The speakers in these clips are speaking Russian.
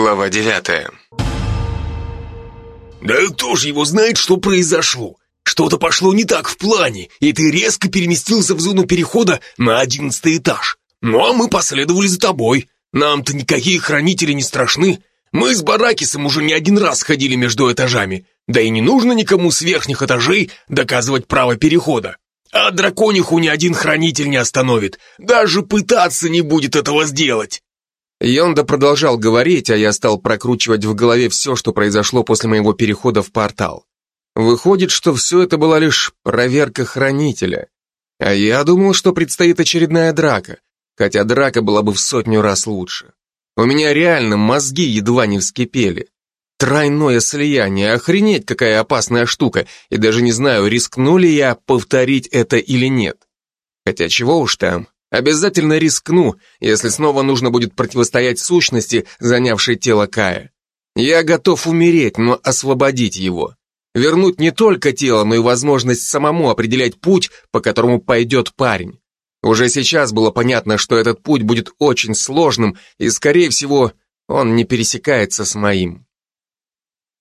Глава девятая. «Да кто же его знает, что произошло? Что-то пошло не так в плане, и ты резко переместился в зону перехода на одиннадцатый этаж. Ну а мы последовали за тобой. Нам-то никакие хранители не страшны. Мы с Баракисом уже не один раз ходили между этажами. Да и не нужно никому с верхних этажей доказывать право перехода. А дракониху ни один хранитель не остановит. Даже пытаться не будет этого сделать. Йонда продолжал говорить, а я стал прокручивать в голове все, что произошло после моего перехода в портал. Выходит, что все это была лишь проверка хранителя. А я думал, что предстоит очередная драка, хотя драка была бы в сотню раз лучше. У меня реально мозги едва не вскипели. Тройное слияние, охренеть, какая опасная штука, и даже не знаю, рискну ли я повторить это или нет. Хотя чего уж там, Обязательно рискну, если снова нужно будет противостоять сущности, занявшей тело Кая. Я готов умереть, но освободить его. Вернуть не только тело, но и возможность самому определять путь, по которому пойдет парень. Уже сейчас было понятно, что этот путь будет очень сложным, и, скорее всего, он не пересекается с моим.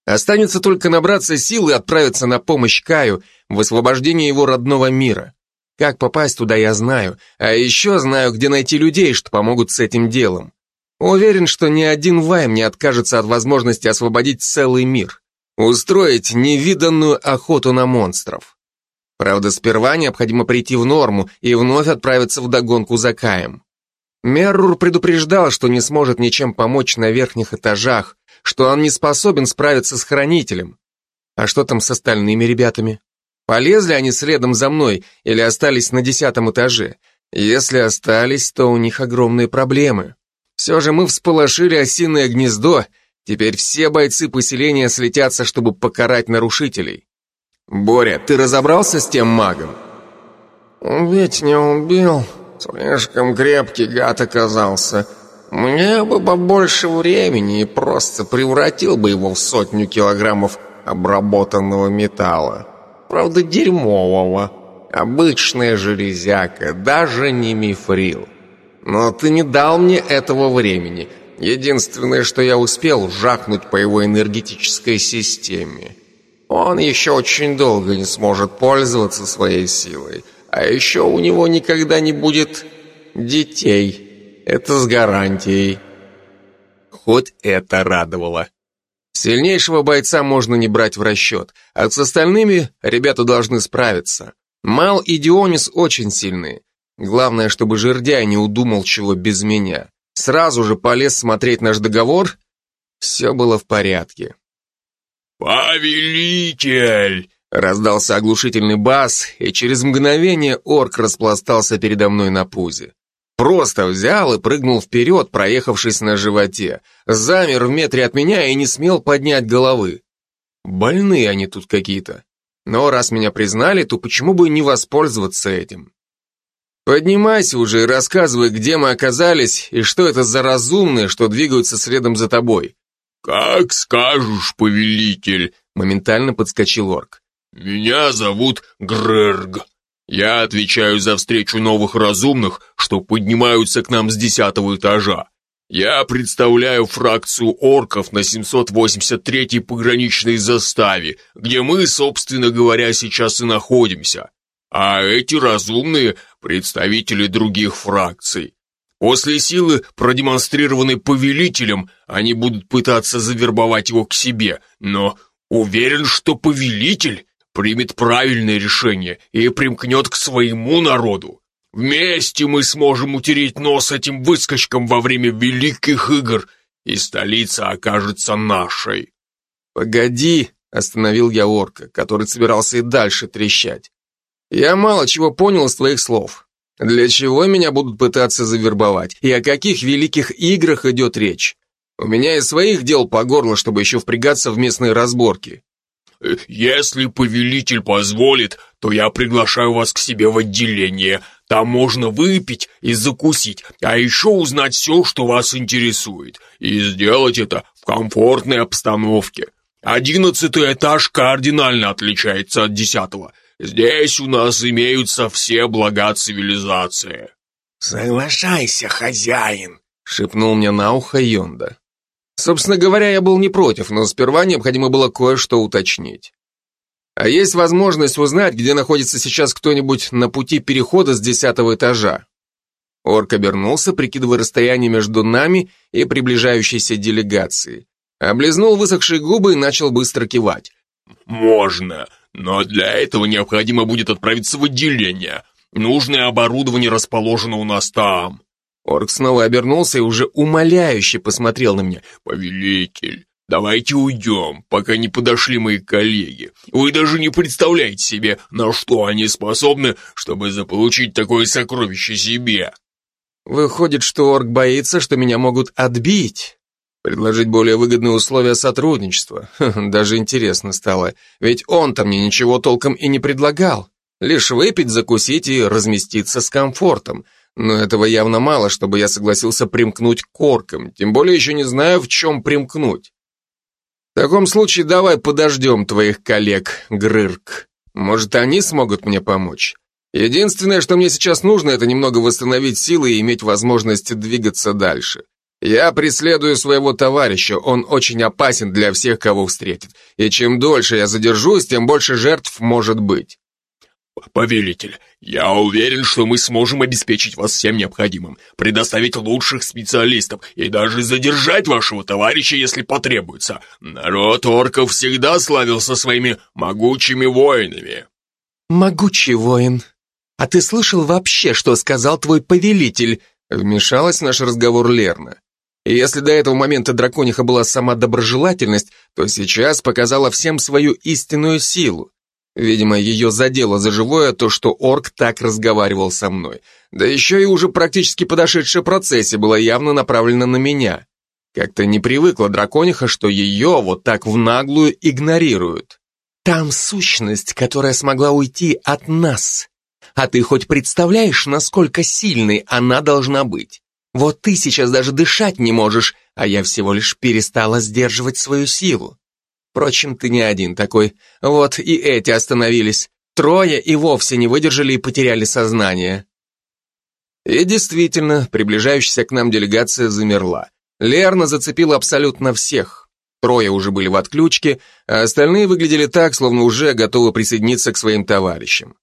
Останется только набраться сил и отправиться на помощь Каю в освобождении его родного мира. Как попасть туда, я знаю. А еще знаю, где найти людей, что помогут с этим делом. Уверен, что ни один Вайм не откажется от возможности освободить целый мир. Устроить невиданную охоту на монстров. Правда, сперва необходимо прийти в норму и вновь отправиться в догонку за Каем. Меррур предупреждал, что не сможет ничем помочь на верхних этажах, что он не способен справиться с хранителем. А что там с остальными ребятами? Полезли они следом за мной или остались на десятом этаже? Если остались, то у них огромные проблемы. Все же мы всполошили осиное гнездо, теперь все бойцы поселения слетятся, чтобы покарать нарушителей. Боря, ты разобрался с тем магом? Убить не убил, слишком крепкий гад оказался. Мне бы побольше времени и просто превратил бы его в сотню килограммов обработанного металла правда дерьмового. Обычная железяка, даже не мифрил. Но ты не дал мне этого времени. Единственное, что я успел, жахнуть по его энергетической системе. Он еще очень долго не сможет пользоваться своей силой. А еще у него никогда не будет детей. Это с гарантией. Хоть это радовало. Сильнейшего бойца можно не брать в расчет, а с остальными ребята должны справиться. Мал и Дионис очень сильные. Главное, чтобы жердяй не удумал чего без меня. Сразу же полез смотреть наш договор. Все было в порядке. «Повелитель!» Раздался оглушительный бас, и через мгновение орк распластался передо мной на пузе. Просто взял и прыгнул вперед, проехавшись на животе. Замер в метре от меня и не смел поднять головы. Больные они тут какие-то. Но раз меня признали, то почему бы не воспользоваться этим? Поднимайся уже и рассказывай, где мы оказались и что это за разумные, что двигаются следом за тобой. Как скажешь, повелитель, моментально подскочил орк. Меня зовут Грерг. Я отвечаю за встречу новых разумных, что поднимаются к нам с десятого этажа. Я представляю фракцию орков на 783-й пограничной заставе, где мы, собственно говоря, сейчас и находимся. А эти разумные – представители других фракций. После силы, продемонстрированной повелителем, они будут пытаться завербовать его к себе, но уверен, что повелитель примет правильное решение и примкнет к своему народу. Вместе мы сможем утереть нос этим выскочкам во время великих игр, и столица окажется нашей. Погоди, остановил я орка, который собирался и дальше трещать. Я мало чего понял из твоих слов. Для чего меня будут пытаться завербовать? И о каких великих играх идет речь? У меня и своих дел по горло, чтобы еще впрягаться в местные разборки. «Если повелитель позволит, то я приглашаю вас к себе в отделение. Там можно выпить и закусить, а еще узнать все, что вас интересует, и сделать это в комфортной обстановке. Одиннадцатый этаж кардинально отличается от десятого. Здесь у нас имеются все блага цивилизации». «Соглашайся, хозяин», — шепнул мне на ухо Йонда. Собственно говоря, я был не против, но сперва необходимо было кое-что уточнить. А есть возможность узнать, где находится сейчас кто-нибудь на пути перехода с десятого этажа? Орк обернулся, прикидывая расстояние между нами и приближающейся делегацией. Облизнул высохшие губы и начал быстро кивать. «Можно, но для этого необходимо будет отправиться в отделение. Нужное оборудование расположено у нас там». Орк снова обернулся и уже умоляюще посмотрел на меня. «Повелитель, давайте уйдем, пока не подошли мои коллеги. Вы даже не представляете себе, на что они способны, чтобы заполучить такое сокровище себе». Выходит, что орк боится, что меня могут отбить. Предложить более выгодные условия сотрудничества. Даже интересно стало, ведь он-то мне ничего толком и не предлагал. Лишь выпить, закусить и разместиться с комфортом. Но этого явно мало, чтобы я согласился примкнуть к оркам, тем более еще не знаю, в чем примкнуть. В таком случае давай подождем твоих коллег, Грырк. Может, они смогут мне помочь? Единственное, что мне сейчас нужно, это немного восстановить силы и иметь возможность двигаться дальше. Я преследую своего товарища, он очень опасен для всех, кого встретит. И чем дольше я задержусь, тем больше жертв может быть. «Повелитель, я уверен, что мы сможем обеспечить вас всем необходимым, предоставить лучших специалистов и даже задержать вашего товарища, если потребуется. Народ орков всегда славился своими могучими воинами». «Могучий воин», «А ты слышал вообще, что сказал твой повелитель?» Вмешалась в наш разговор Лерна. И если до этого момента дракониха была сама доброжелательность, то сейчас показала всем свою истинную силу. Видимо, ее задело за живое то, что орк так разговаривал со мной. Да еще и уже практически подошедшая процессия была явно направлена на меня. Как-то не привыкла дракониха, что ее вот так в наглую игнорируют. Там сущность, которая смогла уйти от нас. А ты хоть представляешь, насколько сильной она должна быть? Вот ты сейчас даже дышать не можешь, а я всего лишь перестала сдерживать свою силу. Впрочем, ты не один такой. Вот и эти остановились. Трое и вовсе не выдержали и потеряли сознание. И действительно, приближающаяся к нам делегация замерла. Лерна зацепила абсолютно всех. Трое уже были в отключке, а остальные выглядели так, словно уже готовы присоединиться к своим товарищам.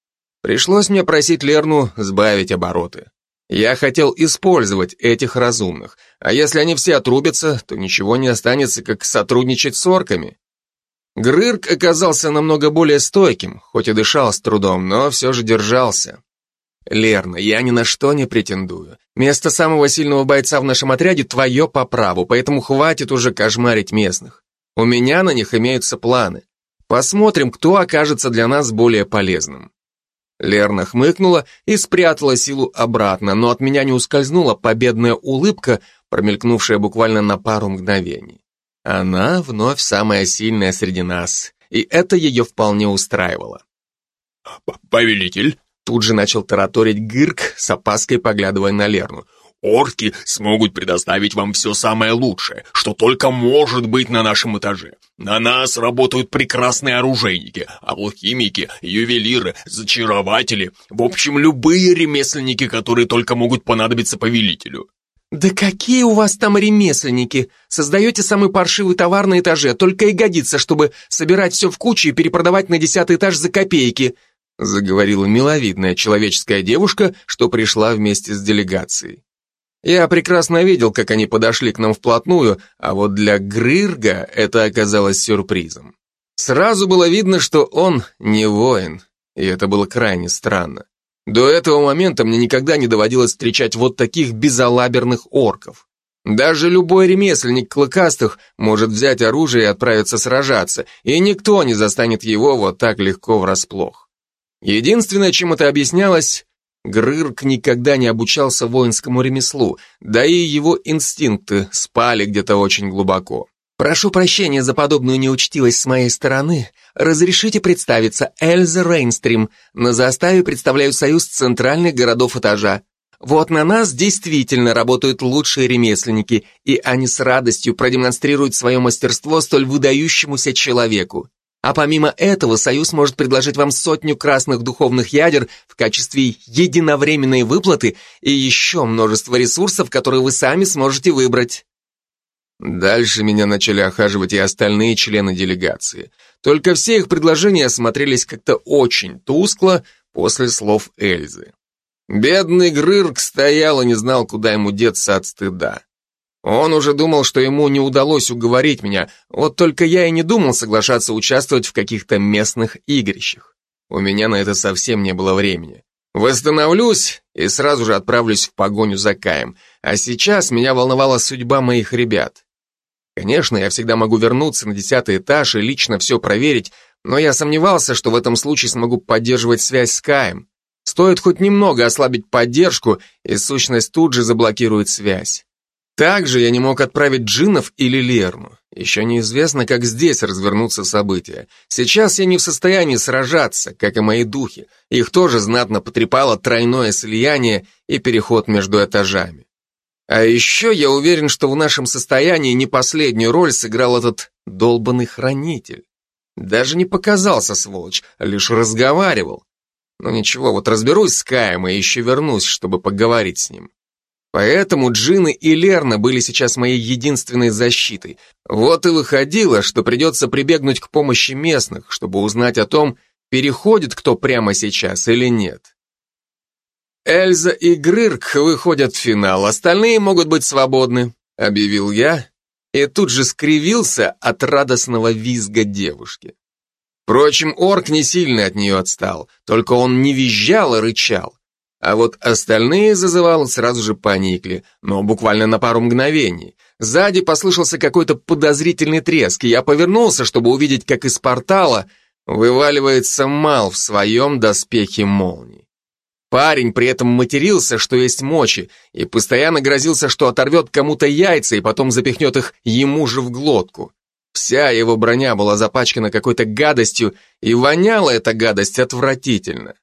Пришлось мне просить Лерну сбавить обороты. Я хотел использовать этих разумных, а если они все отрубятся, то ничего не останется, как сотрудничать с орками. Грырк оказался намного более стойким, хоть и дышал с трудом, но все же держался. Лерна, я ни на что не претендую. Место самого сильного бойца в нашем отряде твое по праву, поэтому хватит уже кошмарить местных. У меня на них имеются планы. Посмотрим, кто окажется для нас более полезным. Лерна хмыкнула и спрятала силу обратно, но от меня не ускользнула победная улыбка, промелькнувшая буквально на пару мгновений. Она вновь самая сильная среди нас, и это ее вполне устраивало. «Повелитель?» Тут же начал тараторить Гырк, с опаской поглядывая на Лерну. Орки смогут предоставить вам все самое лучшее, что только может быть на нашем этаже. На нас работают прекрасные оружейники, алхимики, ювелиры, зачарователи, в общем, любые ремесленники, которые только могут понадобиться повелителю. «Да какие у вас там ремесленники? Создаете самый паршивый товар на этаже, только и годится, чтобы собирать все в кучу и перепродавать на десятый этаж за копейки», заговорила миловидная человеческая девушка, что пришла вместе с делегацией. Я прекрасно видел, как они подошли к нам вплотную, а вот для Грырга это оказалось сюрпризом. Сразу было видно, что он не воин, и это было крайне странно. До этого момента мне никогда не доводилось встречать вот таких безалаберных орков. Даже любой ремесленник клыкастых может взять оружие и отправиться сражаться, и никто не застанет его вот так легко врасплох. Единственное, чем это объяснялось, Грырк никогда не обучался воинскому ремеслу, да и его инстинкты спали где-то очень глубоко. «Прошу прощения за подобную неучтивость с моей стороны. Разрешите представиться, Эльза Рейнстрим. На заставе представляю союз центральных городов этажа. Вот на нас действительно работают лучшие ремесленники, и они с радостью продемонстрируют свое мастерство столь выдающемуся человеку. А помимо этого, Союз может предложить вам сотню красных духовных ядер в качестве единовременной выплаты и еще множество ресурсов, которые вы сами сможете выбрать. Дальше меня начали охаживать и остальные члены делегации. Только все их предложения смотрелись как-то очень тускло после слов Эльзы. Бедный Грырк стоял и не знал, куда ему деться от стыда. Он уже думал, что ему не удалось уговорить меня, вот только я и не думал соглашаться участвовать в каких-то местных игрищах. У меня на это совсем не было времени. Восстановлюсь и сразу же отправлюсь в погоню за Каем, а сейчас меня волновала судьба моих ребят. Конечно, я всегда могу вернуться на десятый этаж и лично все проверить, но я сомневался, что в этом случае смогу поддерживать связь с Каем. Стоит хоть немного ослабить поддержку, и сущность тут же заблокирует связь. Также я не мог отправить Джинов или Лерну. Еще неизвестно, как здесь развернутся события. Сейчас я не в состоянии сражаться, как и мои духи. Их тоже знатно потрепало тройное слияние и переход между этажами. А еще я уверен, что в нашем состоянии не последнюю роль сыграл этот долбанный хранитель. Даже не показался, сволочь, а лишь разговаривал. Но ничего, вот разберусь с Каем и еще вернусь, чтобы поговорить с ним. Поэтому Джины и Лерна были сейчас моей единственной защитой. Вот и выходило, что придется прибегнуть к помощи местных, чтобы узнать о том, переходит кто прямо сейчас или нет. Эльза и Грырк выходят в финал, остальные могут быть свободны, объявил я, и тут же скривился от радостного визга девушки. Впрочем, орк не сильно от нее отстал, только он не визжал, а рычал. А вот остальные зазывалы сразу же поникли, но буквально на пару мгновений. Сзади послышался какой-то подозрительный треск, и я повернулся, чтобы увидеть, как из портала вываливается Мал в своем доспехе молний. Парень при этом матерился, что есть мочи, и постоянно грозился, что оторвет кому-то яйца и потом запихнет их ему же в глотку. Вся его броня была запачкана какой-то гадостью, и воняла эта гадость отвратительно.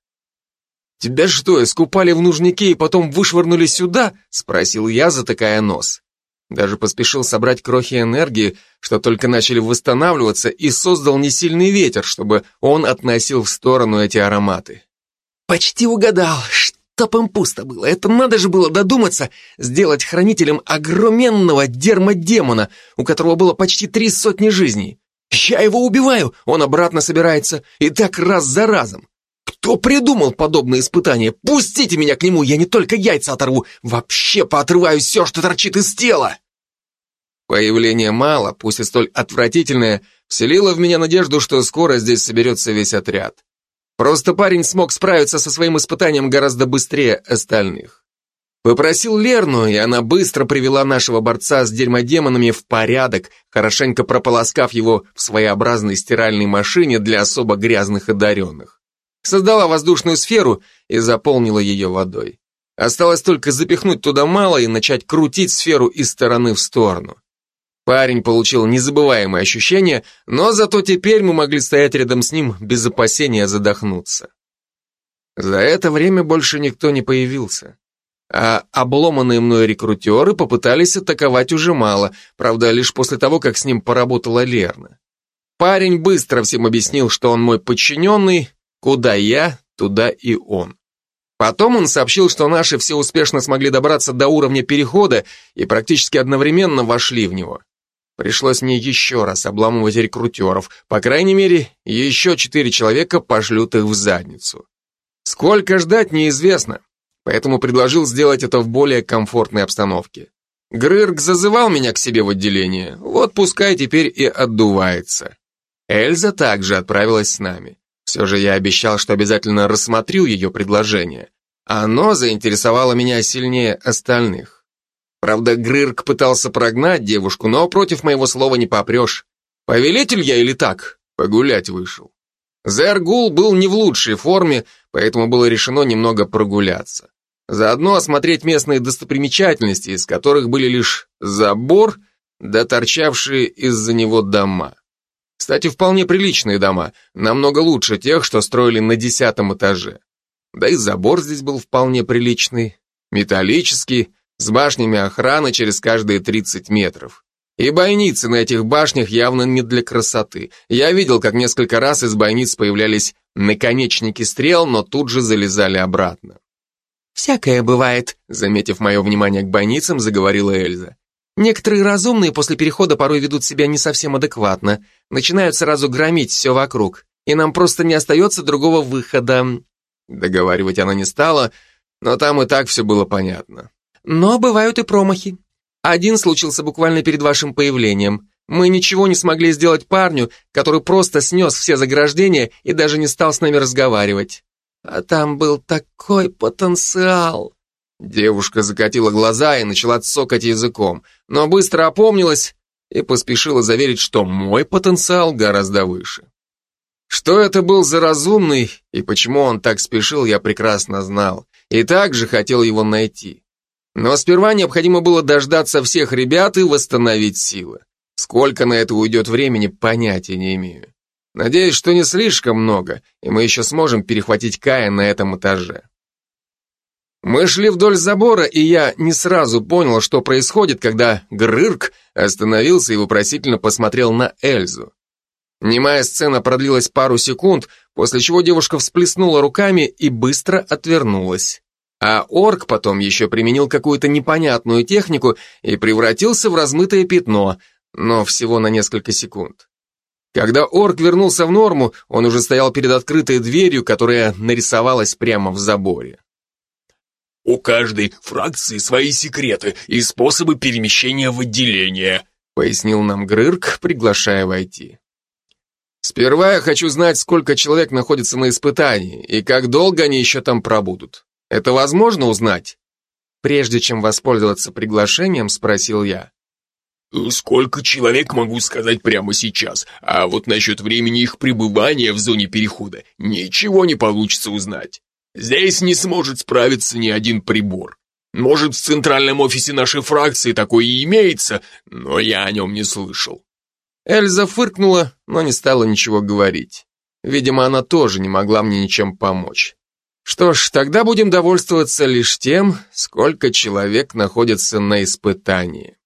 «Тебя что, искупали в нужнике и потом вышвырнули сюда?» — спросил я, затыкая нос. Даже поспешил собрать крохи энергии, что только начали восстанавливаться, и создал несильный ветер, чтобы он относил в сторону эти ароматы. «Почти угадал, чтоб им пусто было. Это надо же было додуматься сделать хранителем огроменного дермодемона, у которого было почти три сотни жизней. Я его убиваю, он обратно собирается, и так раз за разом. Кто придумал подобные испытания? Пустите меня к нему, я не только яйца оторву, вообще поотрываю все, что торчит из тела. Появление мало, пусть и столь отвратительное, вселило в меня надежду, что скоро здесь соберется весь отряд. Просто парень смог справиться со своим испытанием гораздо быстрее остальных. Попросил Лерну, и она быстро привела нашего борца с дерьмодемонами в порядок, хорошенько прополоскав его в своеобразной стиральной машине для особо грязных одаренных создала воздушную сферу и заполнила ее водой. Осталось только запихнуть туда мало и начать крутить сферу из стороны в сторону. Парень получил незабываемое ощущение, но зато теперь мы могли стоять рядом с ним без опасения задохнуться. За это время больше никто не появился. А обломанные мной рекрутеры попытались атаковать уже мало, правда, лишь после того, как с ним поработала Лерна. Парень быстро всем объяснил, что он мой подчиненный, Куда я, туда и он. Потом он сообщил, что наши все успешно смогли добраться до уровня перехода и практически одновременно вошли в него. Пришлось мне еще раз обламывать рекрутеров. По крайней мере, еще четыре человека пошлют их в задницу. Сколько ждать, неизвестно, поэтому предложил сделать это в более комфортной обстановке. Грырк зазывал меня к себе в отделение, вот пускай теперь и отдувается. Эльза также отправилась с нами. Все же я обещал, что обязательно рассмотрю ее предложение. Оно заинтересовало меня сильнее остальных. Правда, Грырк пытался прогнать девушку, но против моего слова не попрешь. Повелитель я или так? Погулять вышел. Зергул был не в лучшей форме, поэтому было решено немного прогуляться. Заодно осмотреть местные достопримечательности, из которых были лишь забор, да торчавшие из-за него дома. Кстати, вполне приличные дома, намного лучше тех, что строили на десятом этаже. Да и забор здесь был вполне приличный, металлический, с башнями охраны через каждые 30 метров. И бойницы на этих башнях явно не для красоты. Я видел, как несколько раз из бойниц появлялись наконечники стрел, но тут же залезали обратно. «Всякое бывает», — заметив мое внимание к бойницам, заговорила Эльза. Некоторые разумные после перехода порой ведут себя не совсем адекватно, начинают сразу громить все вокруг, и нам просто не остается другого выхода. Договаривать она не стала, но там и так все было понятно. Но бывают и промахи. Один случился буквально перед вашим появлением. Мы ничего не смогли сделать парню, который просто снес все заграждения и даже не стал с нами разговаривать. А там был такой потенциал. Девушка закатила глаза и начала цокать языком, но быстро опомнилась и поспешила заверить, что мой потенциал гораздо выше. Что это был за разумный и почему он так спешил, я прекрасно знал, и также хотел его найти. Но сперва необходимо было дождаться всех ребят и восстановить силы. Сколько на это уйдет времени, понятия не имею. Надеюсь, что не слишком много, и мы еще сможем перехватить Кая на этом этаже. Мы шли вдоль забора, и я не сразу понял, что происходит, когда Грырк остановился и вопросительно посмотрел на Эльзу. Немая сцена продлилась пару секунд, после чего девушка всплеснула руками и быстро отвернулась. А орк потом еще применил какую-то непонятную технику и превратился в размытое пятно, но всего на несколько секунд. Когда орк вернулся в норму, он уже стоял перед открытой дверью, которая нарисовалась прямо в заборе. У каждой фракции свои секреты и способы перемещения в отделение, пояснил нам Грырк, приглашая войти. Сперва я хочу знать, сколько человек находится на испытании и как долго они еще там пробудут. Это возможно узнать? Прежде чем воспользоваться приглашением, спросил я. Сколько человек могу сказать прямо сейчас, а вот насчет времени их пребывания в зоне перехода ничего не получится узнать. Здесь не сможет справиться ни один прибор. Может, в центральном офисе нашей фракции такое и имеется, но я о нем не слышал». Эльза фыркнула, но не стала ничего говорить. Видимо, она тоже не могла мне ничем помочь. Что ж, тогда будем довольствоваться лишь тем, сколько человек находится на испытании.